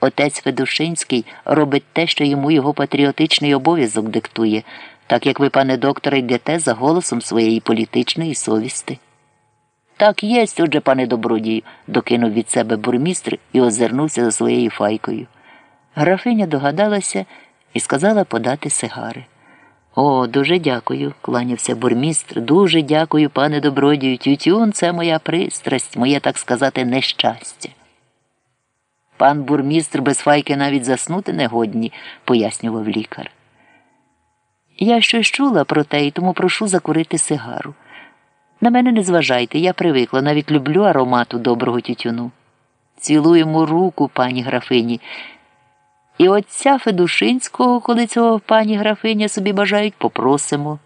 Отець Федушинський робить те, що йому його патріотичний обов'язок диктує, так як ви, пане докторе, йдете за голосом своєї політичної совісти. Так єсть, отже, пане добродію, докинув від себе бурмістр і озирнувся за своєю файкою. Графиня догадалася і сказала подати сигари. О, дуже дякую, кланявся бурмістр. Дуже дякую, пане добродію. Тютюн це моя пристрасть, моє, так сказати, нещастя. Пан бурмістр без файки навіть заснути не годні, пояснював лікар. Я щось чула про те і тому прошу закурити сигару. На мене не зважайте, я привикла, навіть люблю аромату доброго тютюну. Цілуємо руку, пані графині. І отця Федушинського, коли цього пані графиня собі бажають, попросимо.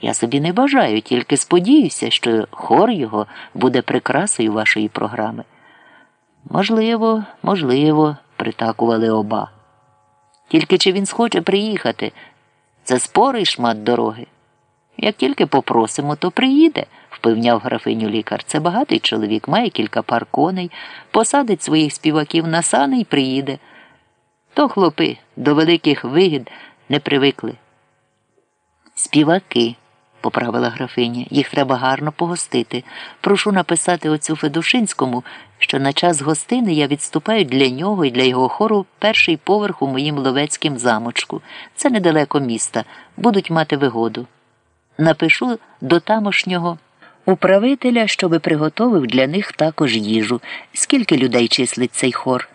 Я собі не бажаю, тільки сподіюся, що хор його буде прикрасою вашої програми. Можливо, можливо, притакували оба. Тільки чи він схоче приїхати? Це спорий шмат дороги. Як тільки попросимо, то приїде, впевняв графиню лікар. Це багатий чоловік, має кілька пар коней, посадить своїх співаків на сани і приїде. То хлопи до великих вигід не привикли. Співаки, поправила графиня, їх треба гарно погостити. Прошу написати оцю Федушинському, що на час гостини я відступаю для нього і для його хору перший поверх у моїм ловецькім замочку. Це недалеко міста. Будуть мати вигоду. Напишу до тамошнього управителя, щоби приготовив для них також їжу. Скільки людей числить цей хор?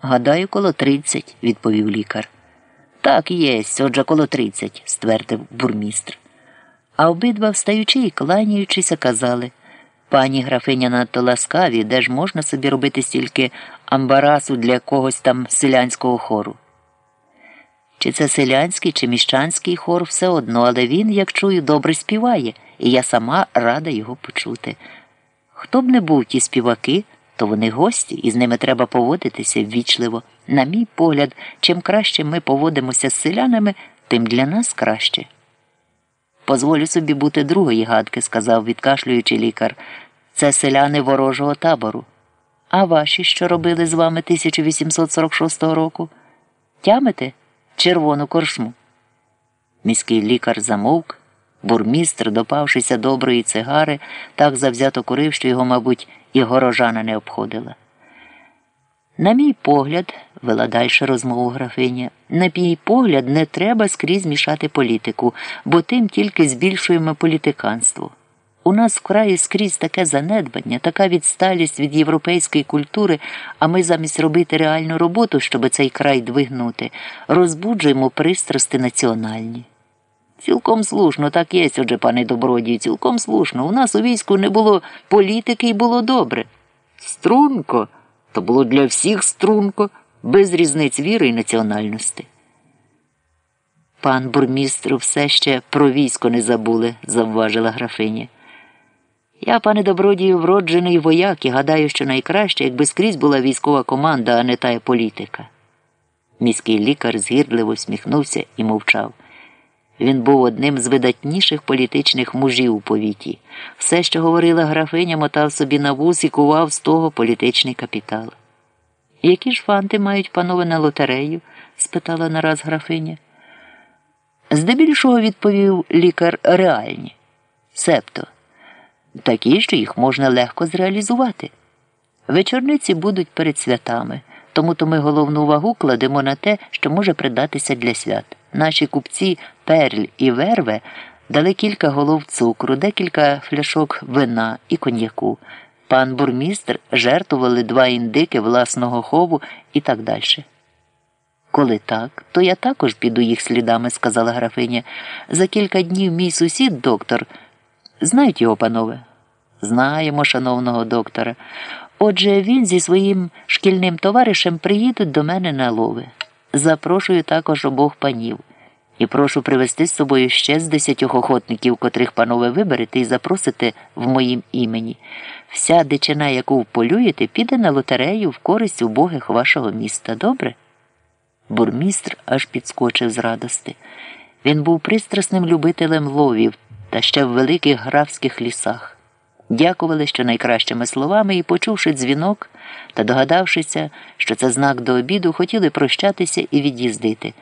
Гадаю, коло тридцять, відповів лікар. Так, єсть, отже, коло тридцять, ствердив бурмістр. А обидва, встаючи і кланяючися, казали пані графиня надто ласкаві, де ж можна собі робити стільки амбарасу для когось там селянського хору. Чи це селянський, чи міщанський хор, все одно, але він, як чую, добре співає, і я сама рада його почути. Хто б не був ті співаки, то вони гості, і з ними треба поводитися ввічливо. На мій погляд, чим краще ми поводимося з селянами, тим для нас краще. Позволю собі бути другої гадки, сказав, відкашлюючи лікар. Це селяни ворожого табору. А ваші, що робили з вами 1846 року? Тямите червону коршму? Міський лікар замовк. Бурмістр, допавшися доброї цигари, так завзято курив, що його, мабуть, і горожана не обходила. На мій погляд, вела далі розмову графиня, на мій погляд, не треба скрізь мішати політику, бо тим тільки збільшуємо політиканство. У нас вкрай скрізь таке занедбання, така відсталість від європейської культури, а ми замість робити реальну роботу, щоб цей край двигнути, розбуджуємо пристрасти національні. Цілком слушно, так є, отже, пане добродію, цілком слушно. У нас у війську не було політики і було добре. Струнко, то було для всіх струнко, без різниць віри і національності. Пан бурмістру все ще про військо не забули, завважила графиня. Я, пане добродію, вроджений вояк і гадаю, що найкраще, якби скрізь була військова команда, а не тая політика. Міський лікар згірливо всміхнувся і мовчав. Він був одним з видатніших політичних мужів у повіті. Все, що говорила графиня, мотав собі на вус і кував з того політичний капітал. Які ж фанти мають панове на лотерею? спитала нараз графиня. Здебільшого відповів лікар реальні. Себто, такі, що їх можна легко зреалізувати. Вечорниці будуть перед святами, тому то ми головну вагу кладемо на те, що може придатися для свят. Наші купці Перль і Верве дали кілька голов цукру, декілька фляшок вина і коньяку. Пан бурмістр жертвували два індики власного хову і так далі. Коли так, то я також піду їх слідами, сказала графиня. За кілька днів мій сусід, доктор. Знають його, панове? Знаємо, шановного доктора. Отже, він зі своїм шкільним товаришем приїдуть до мене на лови. Запрошую також обох панів. І прошу привезти з собою ще з десятьох охотників, котрих панове виберете і запросите в моїм імені. Вся дичина, яку вполюєте, піде на лотерею в користь убогих вашого міста. Добре? Бурмістр аж підскочив з радости. Він був пристрасним любителем ловів та ще в великих графських лісах. дякували щонайкращими словами і, почувши дзвінок та догадавшися, що це знак до обіду, хотіли прощатися і від'їздити.